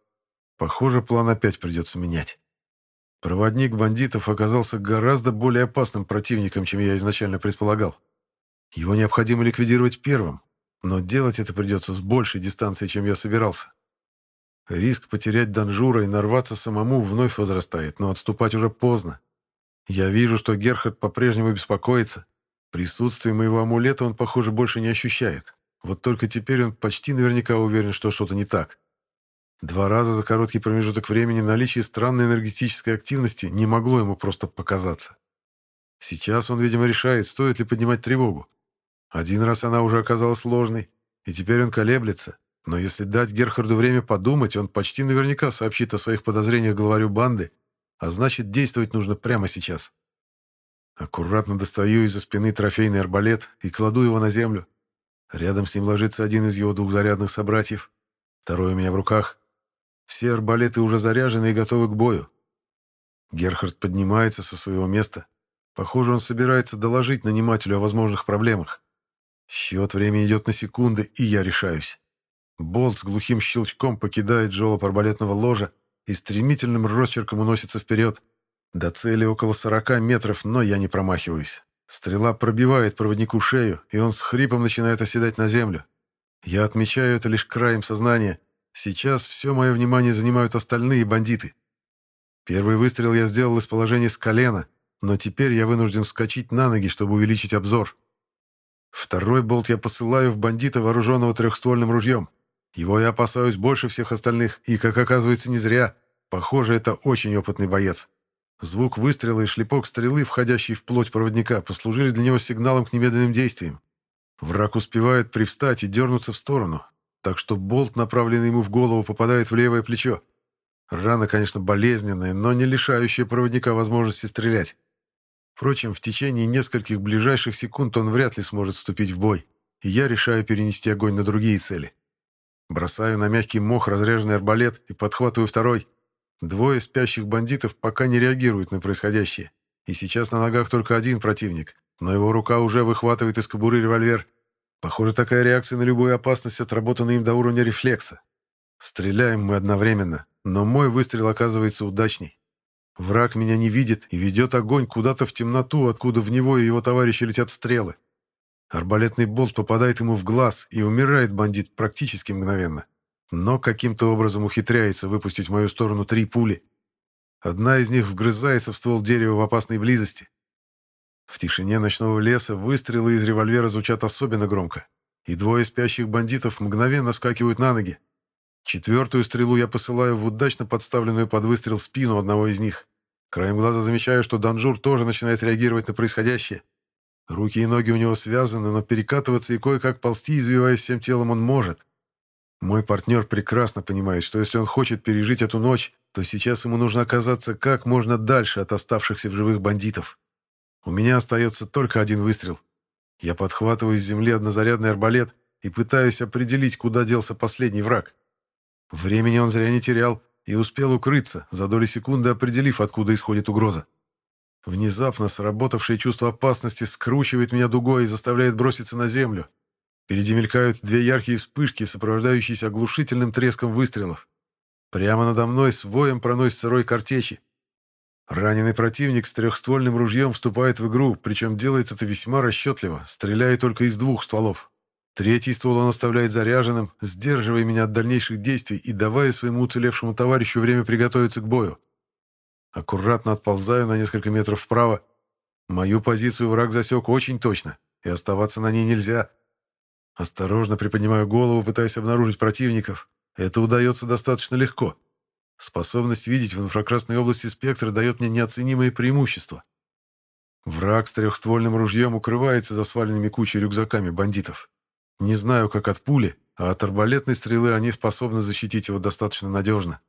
Похоже, план опять придется менять. Проводник бандитов оказался гораздо более опасным противником, чем я изначально предполагал. Его необходимо ликвидировать первым, но делать это придется с большей дистанции, чем я собирался. Риск потерять Данжура и нарваться самому вновь возрастает, но отступать уже поздно. Я вижу, что Герхард по-прежнему беспокоится. Присутствие моего амулета он, похоже, больше не ощущает. Вот только теперь он почти наверняка уверен, что что-то не так. Два раза за короткий промежуток времени наличие странной энергетической активности не могло ему просто показаться. Сейчас он, видимо, решает, стоит ли поднимать тревогу. Один раз она уже оказалась ложной, и теперь он колеблется. Но если дать Герхарду время подумать, он почти наверняка сообщит о своих подозрениях главарю банды, а значит, действовать нужно прямо сейчас. Аккуратно достаю из-за спины трофейный арбалет и кладу его на землю. Рядом с ним ложится один из его двухзарядных собратьев. Второй у меня в руках. Все арбалеты уже заряжены и готовы к бою. Герхард поднимается со своего места. Похоже, он собирается доложить нанимателю о возможных проблемах. Счет времени идет на секунды, и я решаюсь. Болт с глухим щелчком покидает жёлоб арбалетного ложа и стремительным росчерком уносится вперед. До цели около 40 метров, но я не промахиваюсь. Стрела пробивает проводнику шею, и он с хрипом начинает оседать на землю. Я отмечаю это лишь краем сознания, Сейчас все мое внимание занимают остальные бандиты. Первый выстрел я сделал из положения с колена, но теперь я вынужден вскочить на ноги, чтобы увеличить обзор. Второй болт я посылаю в бандита, вооруженного трехствольным ружьем. Его я опасаюсь больше всех остальных, и, как оказывается, не зря. Похоже, это очень опытный боец. Звук выстрела и шлепок стрелы, входящий в плоть проводника, послужили для него сигналом к немедленным действиям. Враг успевает привстать и дернуться в сторону, так что болт, направленный ему в голову, попадает в левое плечо. Рана, конечно, болезненная, но не лишающая проводника возможности стрелять. Впрочем, в течение нескольких ближайших секунд он вряд ли сможет вступить в бой, и я решаю перенести огонь на другие цели. Бросаю на мягкий мох разряженный арбалет и подхватываю второй. Двое спящих бандитов пока не реагируют на происходящее, и сейчас на ногах только один противник, но его рука уже выхватывает из кобуры револьвер Похоже, такая реакция на любую опасность отработана им до уровня рефлекса. Стреляем мы одновременно, но мой выстрел оказывается удачней. Враг меня не видит и ведет огонь куда-то в темноту, откуда в него и его товарищи летят стрелы. Арбалетный болт попадает ему в глаз, и умирает бандит практически мгновенно. Но каким-то образом ухитряется выпустить в мою сторону три пули. Одна из них вгрызается в ствол дерева в опасной близости. В тишине ночного леса выстрелы из револьвера звучат особенно громко, и двое спящих бандитов мгновенно вскакивают на ноги. Четвертую стрелу я посылаю в удачно подставленную под выстрел спину одного из них. Краем глаза замечаю, что Данжур тоже начинает реагировать на происходящее. Руки и ноги у него связаны, но перекатываться и кое-как ползти, извиваясь всем телом, он может. Мой партнер прекрасно понимает, что если он хочет пережить эту ночь, то сейчас ему нужно оказаться как можно дальше от оставшихся в живых бандитов. У меня остается только один выстрел. Я подхватываю с земли однозарядный арбалет и пытаюсь определить, куда делся последний враг. Времени он зря не терял и успел укрыться, за доли секунды определив, откуда исходит угроза. Внезапно сработавшее чувство опасности скручивает меня дугой и заставляет броситься на землю. Впереди мелькают две яркие вспышки, сопровождающиеся оглушительным треском выстрелов. Прямо надо мной с воем проносится рой картечи. Раненый противник с трехствольным ружьем вступает в игру, причем делает это весьма расчетливо, стреляя только из двух стволов. Третий ствол он оставляет заряженным, сдерживая меня от дальнейших действий и давая своему уцелевшему товарищу время приготовиться к бою. Аккуратно отползаю на несколько метров вправо. Мою позицию враг засек очень точно, и оставаться на ней нельзя. Осторожно приподнимаю голову, пытаясь обнаружить противников. Это удается достаточно легко. Способность видеть в инфракрасной области спектра дает мне неоценимые преимущества. Враг с трехствольным ружьем укрывается за сваленными кучей рюкзаками бандитов. Не знаю, как от пули, а от арбалетной стрелы они способны защитить его достаточно надежно.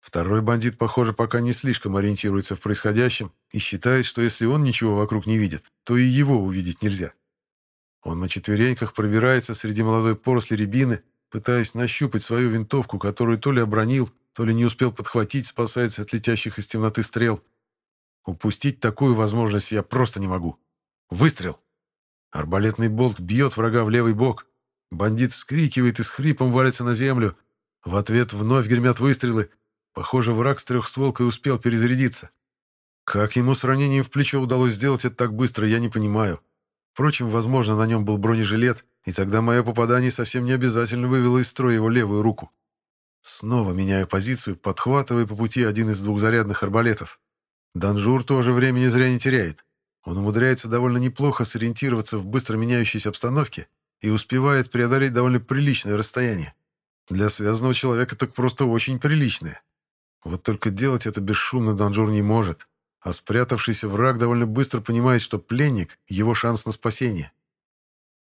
Второй бандит, похоже, пока не слишком ориентируется в происходящем и считает, что если он ничего вокруг не видит, то и его увидеть нельзя. Он на четвереньках пробирается среди молодой поросли рябины, пытаясь нащупать свою винтовку, которую то ли обронил, то ли не успел подхватить, спасаясь от летящих из темноты стрел. Упустить такую возможность я просто не могу. Выстрел! Арбалетный болт бьет врага в левый бок. Бандит вскрикивает и с хрипом валится на землю. В ответ вновь гремят выстрелы, Похоже, враг с трехстволкой успел перезарядиться. Как ему с ранением в плечо удалось сделать это так быстро, я не понимаю. Впрочем, возможно, на нем был бронежилет, и тогда мое попадание совсем не обязательно вывело из строя его левую руку. Снова меняю позицию, подхватывая по пути один из двух зарядных арбалетов. Данжур тоже времени зря не теряет. Он умудряется довольно неплохо сориентироваться в быстро меняющейся обстановке и успевает преодолеть довольно приличное расстояние. Для связанного человека так просто очень приличное. Вот только делать это бесшумно Данжур не может, а спрятавшийся враг довольно быстро понимает, что пленник — его шанс на спасение.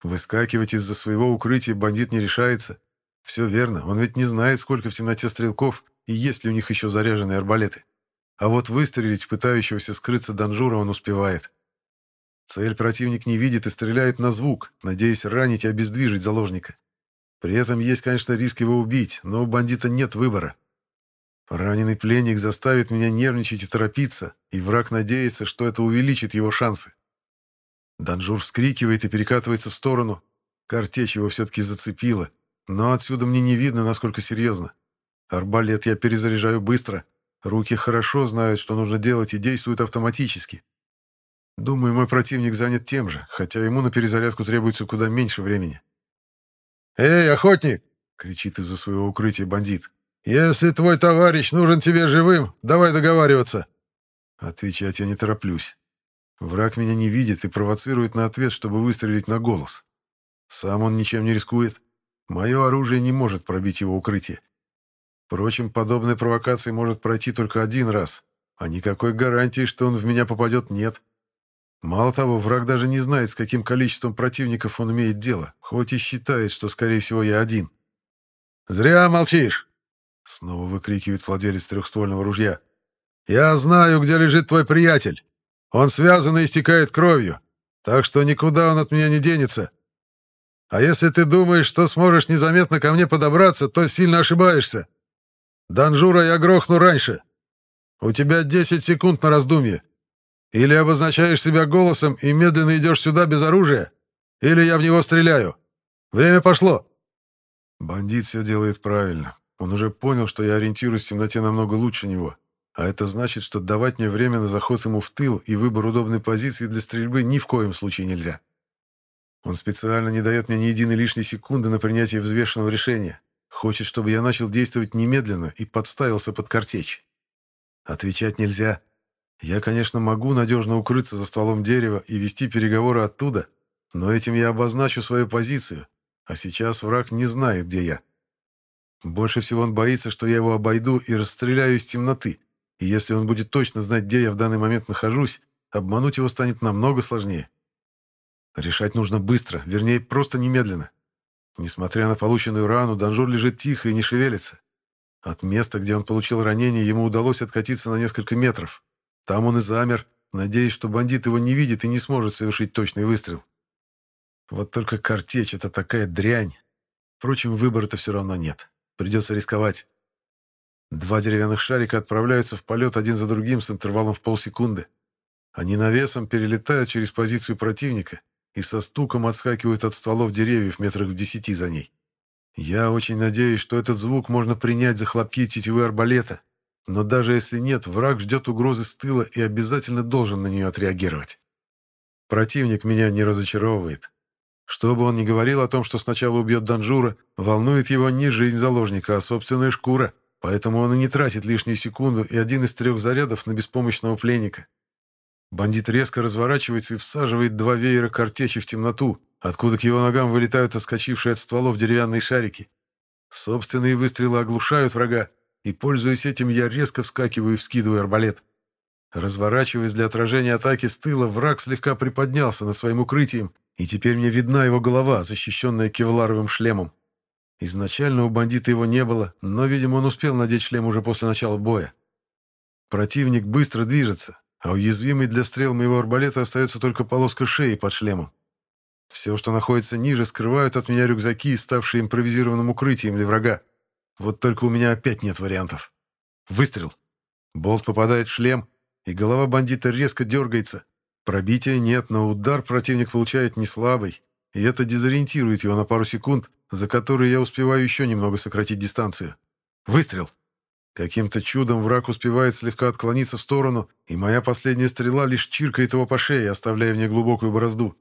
Выскакивать из-за своего укрытия бандит не решается. Все верно, он ведь не знает, сколько в темноте стрелков и есть ли у них еще заряженные арбалеты. А вот выстрелить в пытающегося скрыться Данжура он успевает. Цель противник не видит и стреляет на звук, надеясь ранить и обездвижить заложника. При этом есть, конечно, риск его убить, но у бандита нет выбора. Раненый пленник заставит меня нервничать и торопиться, и враг надеется, что это увеличит его шансы. Данжур вскрикивает и перекатывается в сторону. Картечь его все-таки зацепила, но отсюда мне не видно, насколько серьезно. Арбалет я перезаряжаю быстро. Руки хорошо знают, что нужно делать, и действуют автоматически. Думаю, мой противник занят тем же, хотя ему на перезарядку требуется куда меньше времени. «Эй, охотник!» — кричит из-за своего укрытия бандит. «Если твой товарищ нужен тебе живым, давай договариваться». Отвечать я не тороплюсь. Враг меня не видит и провоцирует на ответ, чтобы выстрелить на голос. Сам он ничем не рискует. Мое оружие не может пробить его укрытие. Впрочем, подобная провокация может пройти только один раз, а никакой гарантии, что он в меня попадет, нет. Мало того, враг даже не знает, с каким количеством противников он имеет дело, хоть и считает, что, скорее всего, я один. «Зря молчишь!» Снова выкрикивает владелец трехствольного ружья. «Я знаю, где лежит твой приятель. Он связан и истекает кровью, так что никуда он от меня не денется. А если ты думаешь, что сможешь незаметно ко мне подобраться, то сильно ошибаешься. Данжура я грохну раньше. У тебя 10 секунд на раздумье. Или обозначаешь себя голосом и медленно идешь сюда без оружия, или я в него стреляю. Время пошло». Бандит все делает правильно. Он уже понял, что я ориентируюсь в темноте намного лучше него. А это значит, что давать мне время на заход ему в тыл и выбор удобной позиции для стрельбы ни в коем случае нельзя. Он специально не дает мне ни единой лишней секунды на принятие взвешенного решения. Хочет, чтобы я начал действовать немедленно и подставился под картечь. Отвечать нельзя. Я, конечно, могу надежно укрыться за стволом дерева и вести переговоры оттуда, но этим я обозначу свою позицию, а сейчас враг не знает, где я. Больше всего он боится, что я его обойду и расстреляю из темноты. И если он будет точно знать, где я в данный момент нахожусь, обмануть его станет намного сложнее. Решать нужно быстро, вернее, просто немедленно. Несмотря на полученную рану, Данжур лежит тихо и не шевелится. От места, где он получил ранение, ему удалось откатиться на несколько метров. Там он и замер, надеясь, что бандит его не видит и не сможет совершить точный выстрел. Вот только картечь — это такая дрянь. Впрочем, выбора-то все равно нет. Придется рисковать. Два деревянных шарика отправляются в полет один за другим с интервалом в полсекунды. Они навесом перелетают через позицию противника и со стуком отскакивают от стволов деревьев метрах в десяти за ней. Я очень надеюсь, что этот звук можно принять за хлопки тетивы арбалета, но даже если нет, враг ждет угрозы с тыла и обязательно должен на нее отреагировать. Противник меня не разочаровывает. Что бы он ни говорил о том, что сначала убьет Данжура, волнует его не жизнь заложника, а собственная шкура, поэтому он и не тратит лишнюю секунду и один из трех зарядов на беспомощного пленника. Бандит резко разворачивается и всаживает два веера картечи в темноту, откуда к его ногам вылетают оскочившие от стволов деревянные шарики. Собственные выстрелы оглушают врага, и, пользуясь этим, я резко вскакиваю и вскидываю арбалет. Разворачиваясь для отражения атаки с тыла, враг слегка приподнялся над своим укрытием, и теперь мне видна его голова, защищенная кевларовым шлемом. Изначально у бандита его не было, но, видимо, он успел надеть шлем уже после начала боя. Противник быстро движется, а уязвимый для стрел моего арбалета остается только полоска шеи под шлемом. Все, что находится ниже, скрывают от меня рюкзаки, ставшие импровизированным укрытием для врага. Вот только у меня опять нет вариантов. Выстрел. Болт попадает в шлем, и голова бандита резко дергается. Пробития нет, но удар противник получает не слабый, и это дезориентирует его на пару секунд, за которые я успеваю еще немного сократить дистанцию. Выстрел. Каким-то чудом враг успевает слегка отклониться в сторону, и моя последняя стрела лишь чиркает его по шее, оставляя в ней глубокую борозду.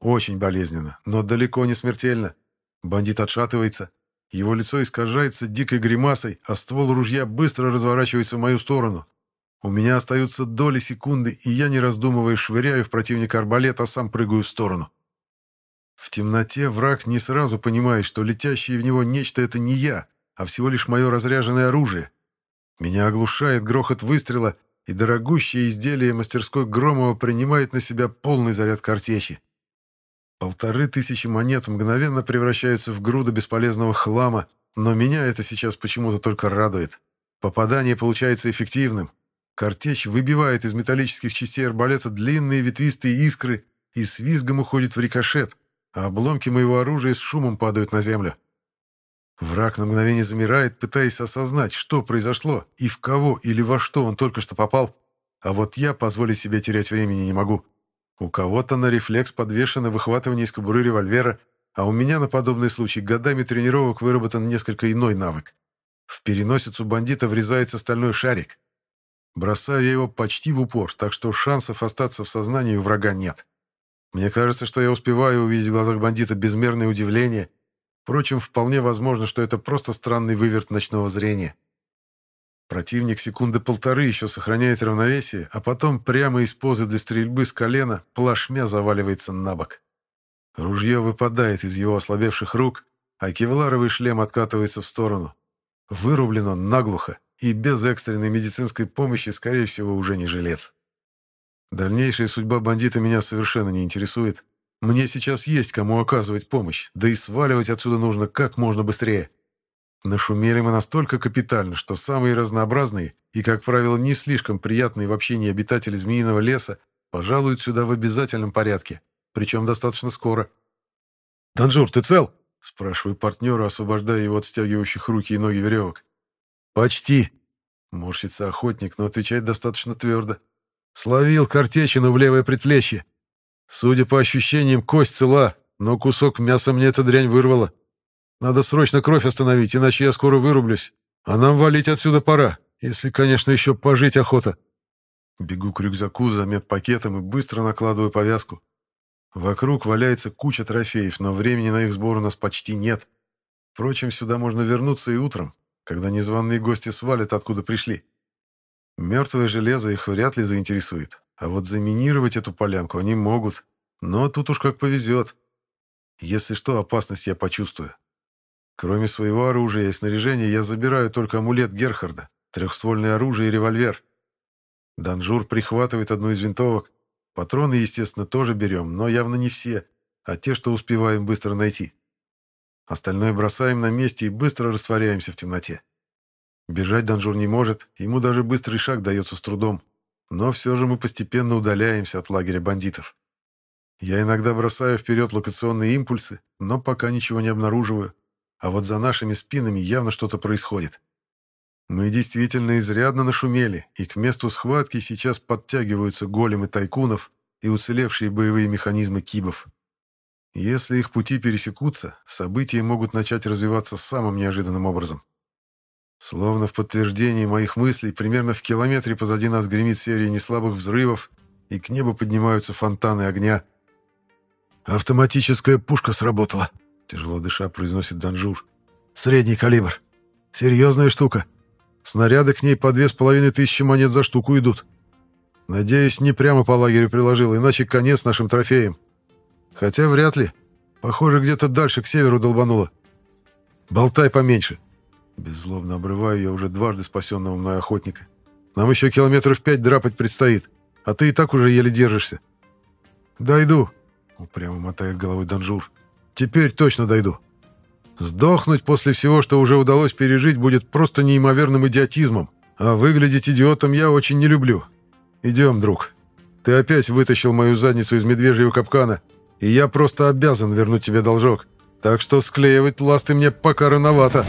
Очень болезненно, но далеко не смертельно. Бандит отшатывается. Его лицо искажается дикой гримасой, а ствол ружья быстро разворачивается в мою сторону. У меня остаются доли секунды, и я, не раздумывая, швыряю в противника арбалет, а сам прыгаю в сторону. В темноте враг не сразу понимает, что летящее в него нечто — это не я, а всего лишь мое разряженное оружие. Меня оглушает грохот выстрела, и дорогущее изделие мастерской Громова принимает на себя полный заряд картечи. Полторы тысячи монет мгновенно превращаются в груду бесполезного хлама, но меня это сейчас почему-то только радует. Попадание получается эффективным. Картечь выбивает из металлических частей арбалета длинные ветвистые искры и с визгом уходит в рикошет, а обломки моего оружия с шумом падают на землю. Враг на мгновение замирает, пытаясь осознать, что произошло и в кого или во что он только что попал. А вот я позволить себе терять времени не могу. У кого-то на рефлекс подвешено выхватывание из кобуры револьвера, а у меня на подобный случай годами тренировок выработан несколько иной навык. В переносицу бандита врезается стальной шарик. Бросаю я его почти в упор, так что шансов остаться в сознании у врага нет. Мне кажется, что я успеваю увидеть в глазах бандита безмерное удивление Впрочем, вполне возможно, что это просто странный выверт ночного зрения. Противник секунды полторы еще сохраняет равновесие, а потом прямо из позы для стрельбы с колена плашмя заваливается на бок. Ружье выпадает из его ослабевших рук, а кевларовый шлем откатывается в сторону. Вырублен он наглухо, и без экстренной медицинской помощи, скорее всего, уже не жилец. Дальнейшая судьба бандита меня совершенно не интересует. Мне сейчас есть кому оказывать помощь, да и сваливать отсюда нужно как можно быстрее. Нашумели мы настолько капитально, что самые разнообразные и, как правило, не слишком приятные в общении обитатели Змеиного леса пожалуют сюда в обязательном порядке, причем достаточно скоро. «Данжур, ты цел?» — спрашиваю партнера, освобождая его от стягивающих руки и ноги веревок. «Почти», — морщится охотник, но отвечает достаточно твердо. «Словил картечину в левое предплечье. Судя по ощущениям, кость цела, но кусок мяса мне эта дрянь вырвала. Надо срочно кровь остановить, иначе я скоро вырублюсь. А нам валить отсюда пора, если, конечно, еще пожить охота. Бегу к рюкзаку за медпакетом и быстро накладываю повязку. Вокруг валяется куча трофеев, но времени на их сбор у нас почти нет. Впрочем, сюда можно вернуться и утром, когда незваные гости свалят, откуда пришли. Мертвое железо их вряд ли заинтересует. А вот заминировать эту полянку они могут. Но тут уж как повезет. Если что, опасность я почувствую. Кроме своего оружия и снаряжения, я забираю только амулет Герхарда, трехствольное оружие и револьвер. Данжур прихватывает одну из винтовок. Патроны, естественно, тоже берем, но явно не все, а те, что успеваем быстро найти. Остальное бросаем на месте и быстро растворяемся в темноте. Бежать Данжур не может, ему даже быстрый шаг дается с трудом. Но все же мы постепенно удаляемся от лагеря бандитов. Я иногда бросаю вперед локационные импульсы, но пока ничего не обнаруживаю. А вот за нашими спинами явно что-то происходит. Мы действительно изрядно нашумели, и к месту схватки сейчас подтягиваются големы тайкунов и уцелевшие боевые механизмы кибов. Если их пути пересекутся, события могут начать развиваться самым неожиданным образом. Словно в подтверждение моих мыслей, примерно в километре позади нас гремит серия неслабых взрывов, и к небу поднимаются фонтаны огня. «Автоматическая пушка сработала», — тяжело дыша произносит Данжур. «Средний калибр. Серьезная штука. Снаряды к ней по две с половиной тысячи монет за штуку идут. Надеюсь, не прямо по лагерю приложил, иначе конец нашим трофеям. Хотя вряд ли. Похоже, где-то дальше, к северу долбануло. Болтай поменьше. Беззлобно обрываю я уже дважды спасенного мной охотника. Нам еще километров пять драпать предстоит, а ты и так уже еле держишься. Дойду, упрямо мотает головой Данжур. Теперь точно дойду. Сдохнуть после всего, что уже удалось пережить, будет просто неимоверным идиотизмом. А выглядеть идиотом я очень не люблю. Идем, друг. Ты опять вытащил мою задницу из медвежьего капкана, и я просто обязан вернуть тебе должок. Так что склеивать ласты мне пока рановато».